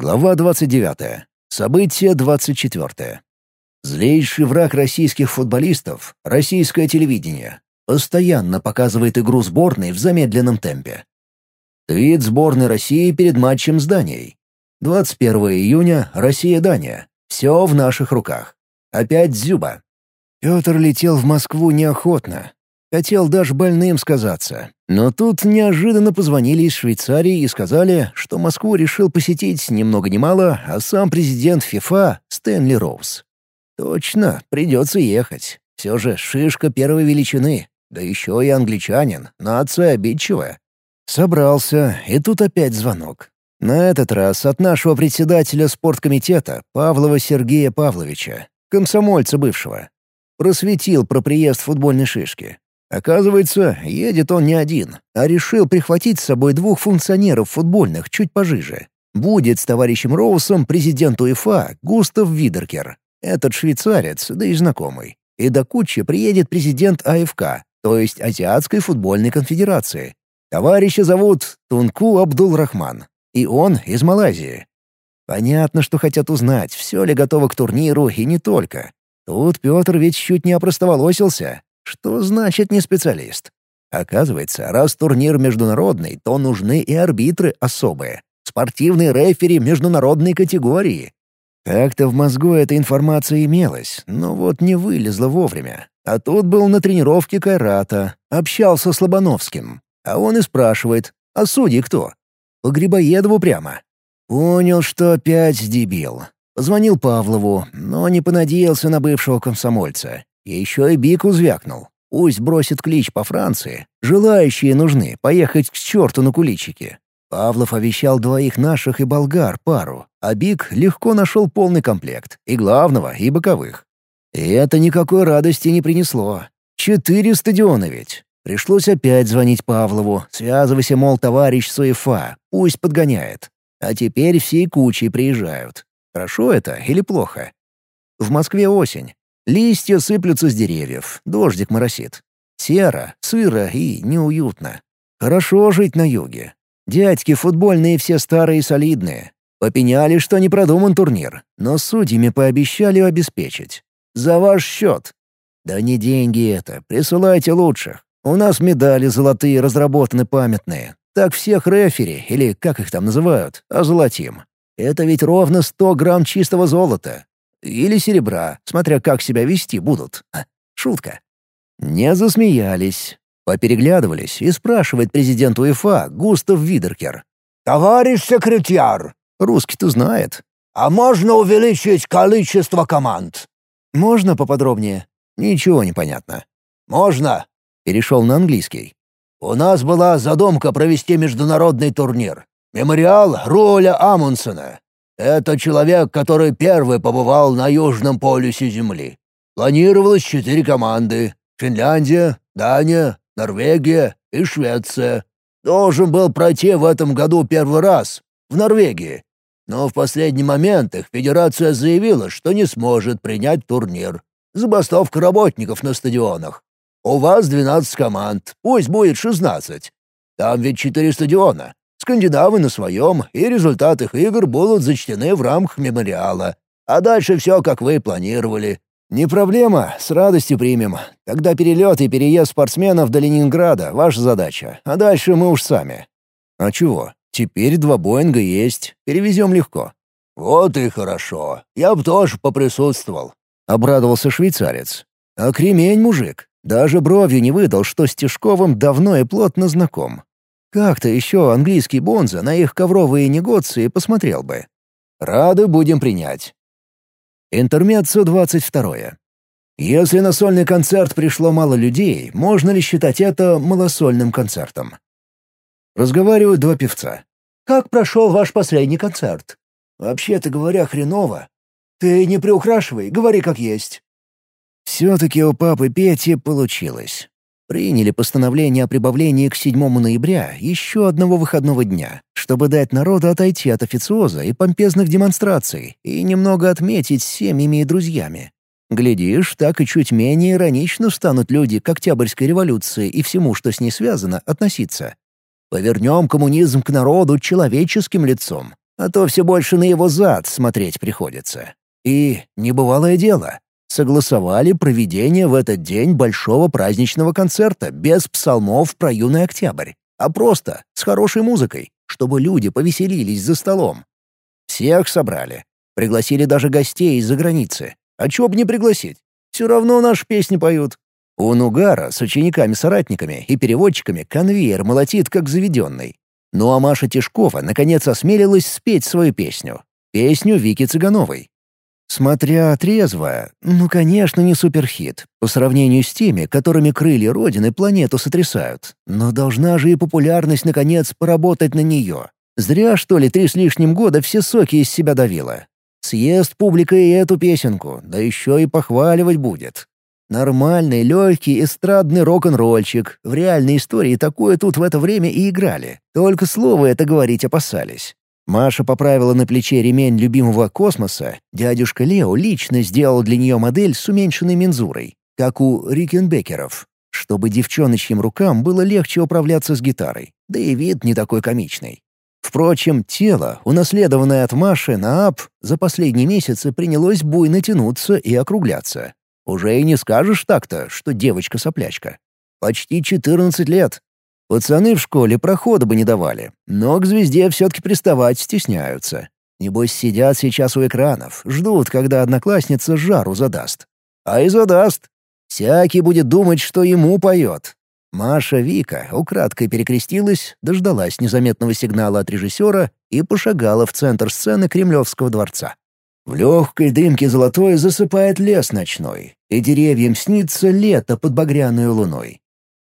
Глава 29. Событие 24. Злейший враг российских футболистов — российское телевидение. Постоянно показывает игру сборной в замедленном темпе. Твит сборной России перед матчем с Данией. 21 июня, Россия-Дания. Все в наших руках. Опять Зюба. Петр летел в Москву неохотно. Хотел даже больным сказаться. Но тут неожиданно позвонили из Швейцарии и сказали, что Москву решил посетить ни много ни мало, а сам президент ФИФА Стэнли Роуз. Точно, придется ехать. Все же шишка первой величины. Да еще и англичанин, нация обидчивая. Собрался, и тут опять звонок. На этот раз от нашего председателя спорткомитета Павлова Сергея Павловича, комсомольца бывшего. Просветил про приезд футбольной шишки. Оказывается, едет он не один, а решил прихватить с собой двух функционеров футбольных чуть пожиже. Будет с товарищем Роусом президент УЕФА Густав Видеркер. Этот швейцарец, да и знакомый. И до кучи приедет президент АФК, то есть Азиатской футбольной конфедерации. Товарища зовут Тунку Абдул-Рахман. И он из Малайзии. Понятно, что хотят узнать, все ли готово к турниру и не только. Тут Петр ведь чуть не опростоволосился. Что значит не специалист? Оказывается, раз турнир международный, то нужны и арбитры особые. Спортивные рефери международной категории. Как-то в мозгу эта информация имелась, но вот не вылезла вовремя. А тут был на тренировке Кайрата, общался с Лобановским. А он и спрашивает, а судьи кто? По Грибоедову прямо. Понял, что опять дебил. Позвонил Павлову, но не понадеялся на бывшего комсомольца. Еще и Бику звякнул. Пусть бросит клич по Франции. Желающие нужны поехать к черту на куличики. Павлов обещал двоих наших и болгар пару, а Бик легко нашел полный комплект. И главного, и боковых. И это никакой радости не принесло. Четыре стадиона ведь. Пришлось опять звонить Павлову, связывайся, мол, товарищ Суефа, пусть подгоняет. А теперь всей кучей приезжают. Хорошо это или плохо? В Москве осень. Листья сыплются с деревьев, дождик моросит. Серо, сыро и неуютно. Хорошо жить на юге. Дядьки футбольные все старые и солидные. Попеняли, что не продуман турнир, но судьями пообещали обеспечить. За ваш счет. Да не деньги это, присылайте лучших. У нас медали золотые разработаны памятные. Так всех рефери, или как их там называют, озолотим. Это ведь ровно 100 грамм чистого золота. Или серебра, смотря как себя вести будут. Шутка. Не засмеялись. Попереглядывались и спрашивает президент УЕФА Густав Видеркер. «Товарищ секретарь!» Русский-то знает. «А можно увеличить количество команд?» «Можно поподробнее?» «Ничего не понятно». «Можно». Перешел на английский. «У нас была задумка провести международный турнир. Мемориал Руоля Амундсена. Это человек, который первый побывал на Южном полюсе Земли. Планировалось четыре команды — Финляндия, Дания, Норвегия и Швеция. Должен был пройти в этом году первый раз, в Норвегии. Но в последний момент их федерация заявила, что не сможет принять турнир. Забастовка работников на стадионах. У вас 12 команд, пусть будет 16. Там ведь четыре стадиона. Скандинавы на своем, и результаты их игр будут зачтены в рамках мемориала. А дальше все, как вы планировали. Не проблема, с радостью примем. Когда перелет и переезд спортсменов до Ленинграда — ваша задача, а дальше мы уж сами. А чего? Теперь два Боинга есть, перевезем легко. Вот и хорошо. Я бы тоже поприсутствовал. Обрадовался швейцарец. А кремень мужик. Даже бровью не выдал, что с Тишковым давно и плотно знаком. Как-то еще английский Бонза на их ковровые негоции посмотрел бы. Рады будем принять. Интермеццо 22. Если на сольный концерт пришло мало людей, можно ли считать это малосольным концертом? Разговаривают два певца. «Как прошел ваш последний концерт?» «Вообще-то говоря, хреново». «Ты не приукрашивай, говори как есть». Все-таки у папы Пети получилось. Приняли постановление о прибавлении к 7 ноября еще одного выходного дня, чтобы дать народу отойти от официоза и помпезных демонстраций и немного отметить семьями и друзьями. Глядишь, так и чуть менее иронично станут люди к Октябрьской революции и всему, что с ней связано, относиться. Повернем коммунизм к народу человеческим лицом. а то все больше на его зад смотреть приходится. И небывалое дело. Согласовали проведение в этот день большого праздничного концерта без псалмов про юный октябрь, а просто с хорошей музыкой, чтобы люди повеселились за столом. Всех собрали. Пригласили даже гостей из-за границы. А чё б не пригласить? Все равно наши песни поют. У Нугара с учениками-соратниками и переводчиками конвейер молотит как заведенный. Ну а Маша Тишкова наконец осмелилась спеть свою песню. Песню Вики Цыгановой. Смотря трезво, ну, конечно, не суперхит, по сравнению с теми, которыми крылья Родины планету сотрясают. Но должна же и популярность, наконец, поработать на нее. Зря, что ли, три с лишним года все соки из себя давила. Съест публика и эту песенку, да еще и похваливать будет. Нормальный, легкий, эстрадный рок-н-ролльчик. В реальной истории такое тут в это время и играли. Только слово это говорить опасались. Маша поправила на плече ремень любимого космоса. Дядюшка Лео лично сделал для нее модель с уменьшенной мензурой, как у Рикенбекеров, чтобы девчоночьим рукам было легче управляться с гитарой, да и вид не такой комичный. Впрочем, тело, унаследованное от Маши на ап, за последние месяцы принялось буйно тянуться и округляться. Уже и не скажешь так-то, что девочка-соплячка. Почти 14 лет. Пацаны в школе прохода бы не давали, но к звезде все-таки приставать стесняются. Небось, сидят сейчас у экранов, ждут, когда одноклассница жару задаст. А и задаст. Всякий будет думать, что ему поет. Маша Вика украдкой перекрестилась, дождалась незаметного сигнала от режиссера и пошагала в центр сцены Кремлевского дворца. В легкой дымке золотой засыпает лес ночной, и деревьям снится лето под багряную луной.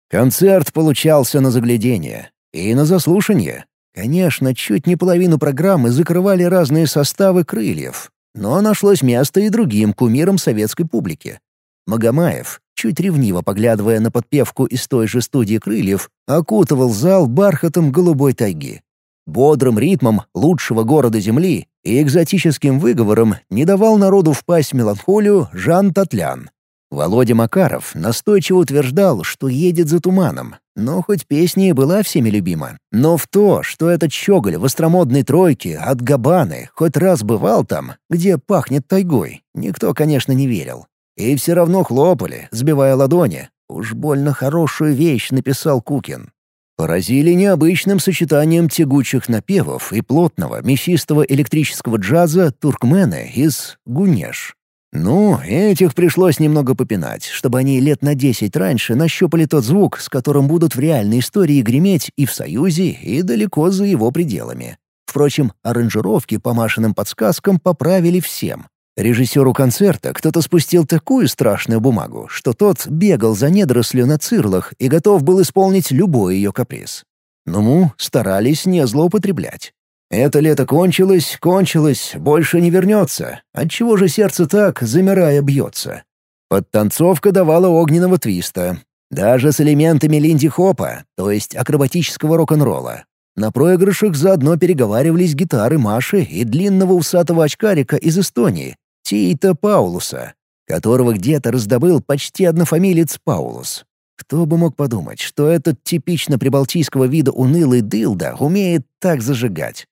Концерт получался на заглядение и на заслушание. Конечно, чуть не половину программы закрывали разные составы крыльев, но нашлось место и другим кумирам советской публики. Магомаев, чуть ревниво поглядывая на подпевку из той же студии крыльев, окутывал зал бархатом голубой тайги. Бодрым ритмом лучшего города Земли и экзотическим выговором не давал народу впасть в меланхолию Жан Татлян. Володя Макаров настойчиво утверждал, что едет за туманом, но хоть песня и была всеми любима, но в то, что этот щеголь в остромодной тройке от Габаны хоть раз бывал там, где пахнет тайгой, никто, конечно, не верил. И все равно хлопали, сбивая ладони. Уж больно хорошую вещь написал Кукин. Поразили необычным сочетанием тягучих напевов и плотного, мясистого электрического джаза туркмены из «Гунеш». Ну, этих пришлось немного попинать, чтобы они лет на десять раньше нащупали тот звук, с которым будут в реальной истории греметь и в Союзе, и далеко за его пределами. Впрочем, аранжировки по Машиным подсказкам поправили всем. Режиссеру концерта кто-то спустил такую страшную бумагу, что тот бегал за недорослью на цирлах и готов был исполнить любой ее каприз. Ну, старались не злоупотреблять. Это лето кончилось, кончилось, больше не вернется. Отчего же сердце так, замирая, бьется? Подтанцовка давала огненного твиста. Даже с элементами линди-хопа, то есть акробатического рок-н-ролла. На проигрышах заодно переговаривались гитары Маши и длинного усатого очкарика из Эстонии, Тита Паулуса, которого где-то раздобыл почти однофамилец Паулус. Кто бы мог подумать, что этот типично прибалтийского вида унылый дылда умеет так зажигать.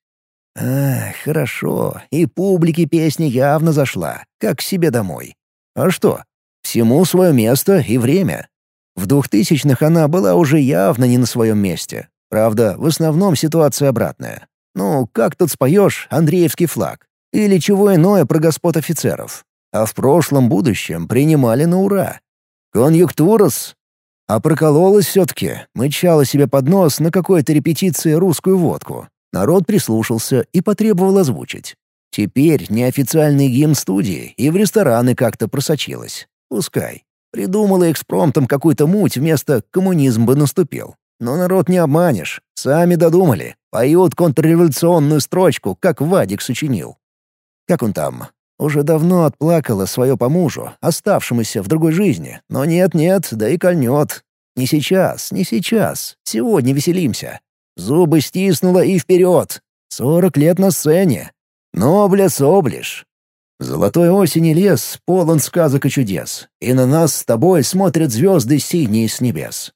Ах, хорошо, и публике песня явно зашла, как к себе домой. А что? Всему свое место и время. В двухтысячных она была уже явно не на своем месте. Правда, в основном ситуация обратная. Ну, как тут споешь Андреевский флаг? Или чего иное про господ офицеров. А в прошлом будущем принимали на ура. Конъюнктурас. А прокололась все-таки, мычала себе под нос на какой-то репетиции русскую водку. Народ прислушался и потребовал озвучить. Теперь неофициальный гимн студии и в рестораны как-то просочилась. Пускай. Придумала экспромтом какую-то муть вместо «коммунизм бы наступил». Но народ не обманешь. Сами додумали. Поют контрреволюционную строчку, как Вадик сочинил. Как он там? Уже давно отплакала свое по мужу, оставшемуся в другой жизни. Но нет-нет, да и кольнет. Не сейчас, не сейчас. Сегодня веселимся. Зубы стиснула и вперед. Сорок лет на сцене. Ноблес облиш. Золотой осени лес полон сказок и чудес, и на нас с тобой смотрят звезды синие с небес.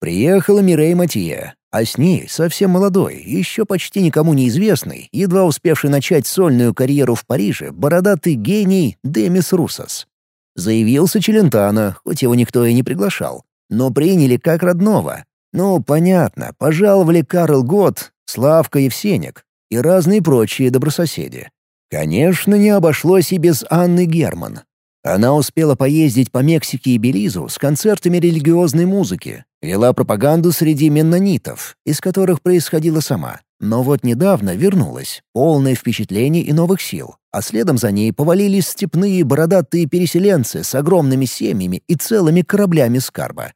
Приехала Мирей Матье, А с ней совсем молодой, еще почти никому неизвестный, едва успевший начать сольную карьеру в Париже, бородатый гений Демис Русос. Заявился Челентано, хоть его никто и не приглашал, но приняли как родного. Ну, понятно, пожаловали Карл Гот, Славка Евсеник и разные прочие добрососеди. Конечно, не обошлось и без Анны Герман. Она успела поездить по Мексике и Белизу с концертами религиозной музыки, вела пропаганду среди меннонитов, из которых происходила сама. Но вот недавно вернулась, полное впечатлений и новых сил, а следом за ней повалились степные бородатые переселенцы с огромными семьями и целыми кораблями скарба.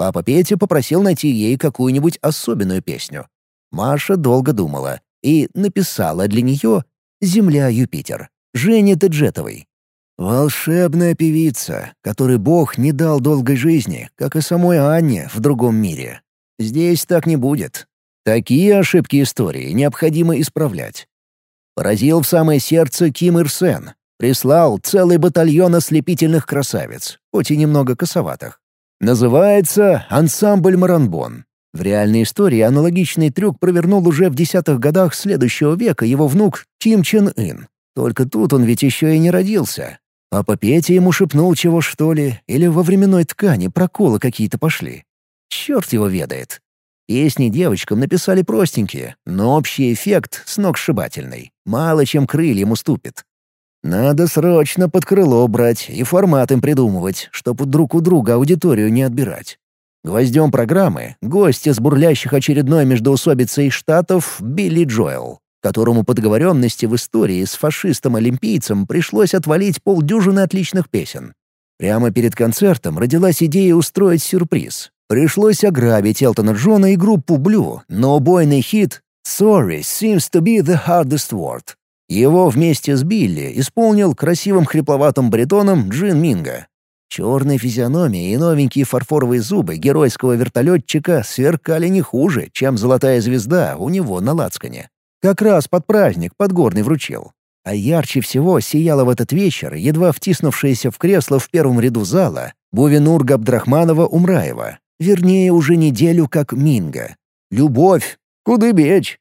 Папа Петя попросил найти ей какую-нибудь особенную песню. Маша долго думала и написала для нее «Земля Юпитер» Жене Теджетовой. Волшебная певица, которой Бог не дал долгой жизни, как и самой Анне в другом мире. Здесь так не будет. Такие ошибки истории необходимо исправлять. Поразил в самое сердце Ким Ир Сен. Прислал целый батальон ослепительных красавиц, хоть и немного косоватых. Называется «Ансамбль Маранбон». В реальной истории аналогичный трюк провернул уже в десятых годах следующего века его внук Ким Чен Ын. Только тут он ведь еще и не родился, Папа Петя ему шепнул чего что ли, или во временной ткани проколы какие-то пошли. Черт его ведает. Песни девочкам написали простенькие, но общий эффект сногсшибательный. Мало чем крыльям уступит. Надо срочно под крыло брать и формат им придумывать, чтобы друг у друга аудиторию не отбирать. Гвоздем программы — гости с бурлящих очередной междоусобицей штатов Билли Джоэл которому по договоренности в истории с фашистом-олимпийцем пришлось отвалить полдюжины отличных песен. Прямо перед концертом родилась идея устроить сюрприз. Пришлось ограбить Элтона Джона и группу Blue, но убойный хит «Sorry seems to be the hardest word». Его вместе с Билли исполнил красивым хрипловатым баритоном Джин Минга. Черная физиономия и новенькие фарфоровые зубы геройского вертолетчика сверкали не хуже, чем золотая звезда у него на лацкане. Как раз под праздник Подгорный вручил. А ярче всего сияла в этот вечер, едва втиснувшаяся в кресло в первом ряду зала, Бувенур Габдрахманова-Умраева. Вернее, уже неделю как Минга. «Любовь! Куды бечь?»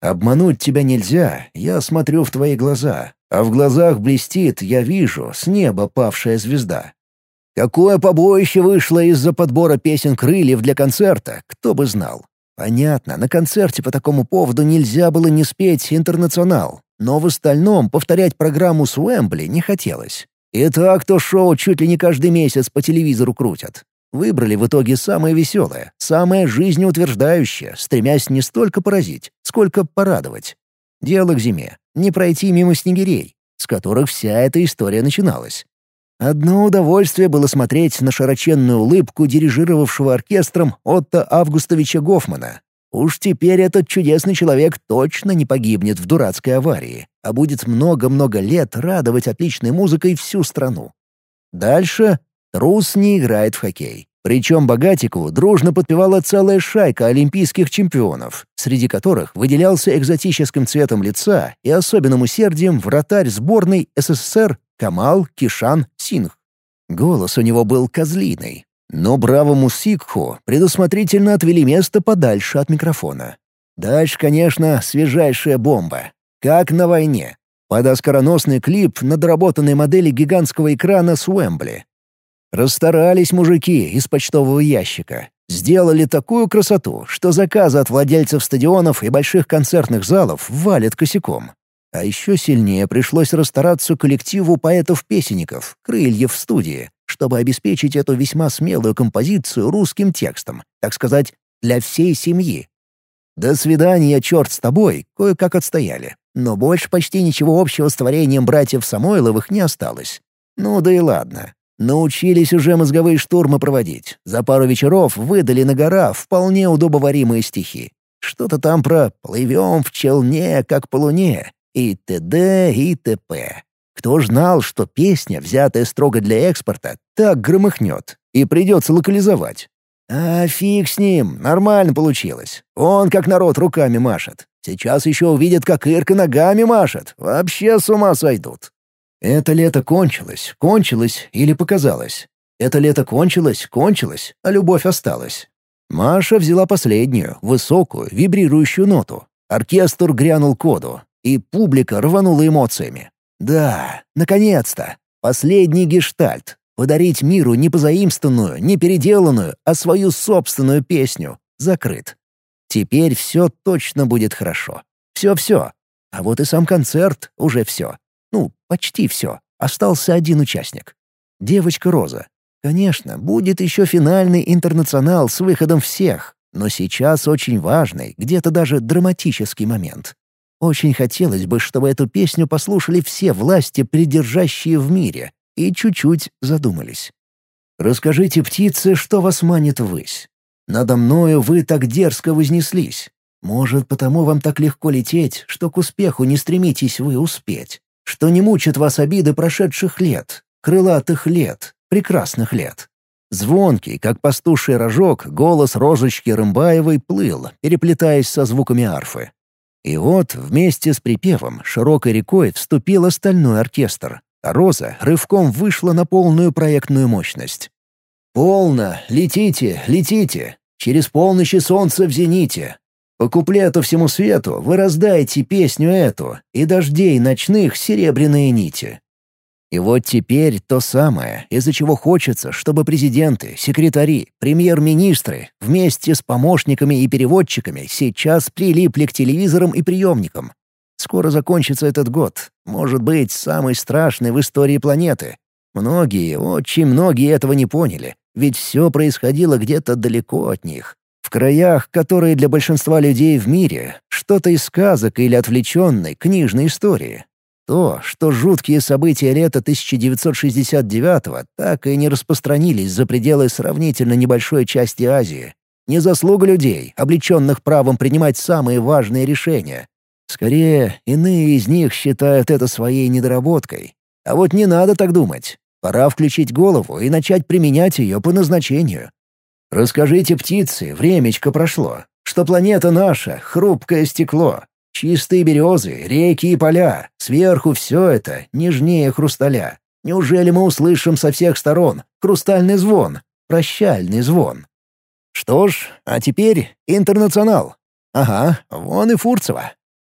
«Обмануть тебя нельзя, я смотрю в твои глаза, а в глазах блестит, я вижу, с неба павшая звезда». Какое побоище вышло из-за подбора песен крыльев для концерта, кто бы знал. Понятно, на концерте по такому поводу нельзя было не спеть «Интернационал», но в остальном повторять программу с Уэмбли не хотелось. И так то шоу чуть ли не каждый месяц по телевизору крутят. Выбрали в итоге самое веселое, самое жизнеутверждающее, стремясь не столько поразить, сколько порадовать. Дело к зиме. Не пройти мимо снегирей, с которых вся эта история начиналась. Одно удовольствие было смотреть на широченную улыбку дирижировавшего оркестром Отто Августовича Гофмана. Уж теперь этот чудесный человек точно не погибнет в дурацкой аварии, а будет много-много лет радовать отличной музыкой всю страну. Дальше трус не играет в хоккей. Причем Богатику дружно подпевала целая шайка олимпийских чемпионов, среди которых выделялся экзотическим цветом лица и особенным усердием вратарь сборной СССР Камал Кишан Сингх. Голос у него был козлиный, но бравому Сикху предусмотрительно отвели место подальше от микрофона. Дальше, конечно, свежайшая бомба. Как на войне. Под оскароносный клип на доработанной модели гигантского экрана с Уэмбли. Расстарались мужики из почтового ящика. Сделали такую красоту, что заказы от владельцев стадионов и больших концертных залов валят косяком. А еще сильнее пришлось расстараться коллективу поэтов-песенников «Крыльев в студии», чтобы обеспечить эту весьма смелую композицию русским текстом, так сказать, для всей семьи. «До свидания, черт с тобой» кое-как отстояли, но больше почти ничего общего с творением братьев Самойловых не осталось. Ну да и ладно. Научились уже мозговые штурмы проводить. За пару вечеров выдали на гора вполне удобоваримые стихи. Что-то там про «плывем в челне, как по луне», и т.д. и т.п. Кто ж знал, что песня, взятая строго для экспорта, так громыхнет, и придется локализовать? А фиг с ним, нормально получилось. Он как народ руками машет. Сейчас еще увидят, как Ирка ногами машет. Вообще с ума сойдут. Это лето кончилось, кончилось или показалось. Это лето кончилось, кончилось, а любовь осталась. Маша взяла последнюю, высокую, вибрирующую ноту. Оркестр грянул коду, и публика рванула эмоциями. Да, наконец-то! Последний гештальт. Подарить миру не позаимствованную, не переделанную, а свою собственную песню. Закрыт. Теперь все точно будет хорошо. Все-все. А вот и сам концерт уже все. Почти все. Остался один участник. Девочка Роза. Конечно, будет еще финальный интернационал с выходом всех, но сейчас очень важный, где-то даже драматический момент. Очень хотелось бы, чтобы эту песню послушали все власти, придержащие в мире, и чуть-чуть задумались. «Расскажите, птице, что вас манит ввысь. Надо мною вы так дерзко вознеслись. Может, потому вам так легко лететь, что к успеху не стремитесь вы успеть, что не мучат вас обиды прошедших лет, крылатых лет, прекрасных лет. Звонкий, как пастуший рожок, голос Розочки Рымбаевой плыл, переплетаясь со звуками арфы. И вот вместе с припевом широкой рекой вступил остальной оркестр, а Роза рывком вышла на полную проектную мощность. «Полно! Летите, летите! Через полночь и солнце в зените! По куплету всему свету вы раздаете песню эту, и дождей ночных серебряные нити. И вот теперь то самое, из-за чего хочется, чтобы президенты, секретари, премьер-министры вместе с помощниками и переводчиками сейчас прилипли к телевизорам и приемникам. Скоро закончится этот год, может быть, самый страшный в истории планеты. Многие, очень многие этого не поняли, ведь все происходило где-то далеко от них. В краях, которые для большинства людей в мире, что-то из сказок или отвлеченной книжной истории. То, что жуткие события лета 1969-го так и не распространились за пределы сравнительно небольшой части Азии. Не заслуга людей, облеченных правом принимать самые важные решения. Скорее, иные из них считают это своей недоработкой. А вот не надо так думать. Пора включить голову и начать применять ее по назначению. Расскажите птицы, времечко прошло, что планета наша — хрупкое стекло. Чистые березы, реки и поля, сверху все это нежнее хрусталя. Неужели мы услышим со всех сторон хрустальный звон, прощальный звон? Что ж, а теперь интернационал. Ага, вон и Фурцева.